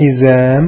حزام.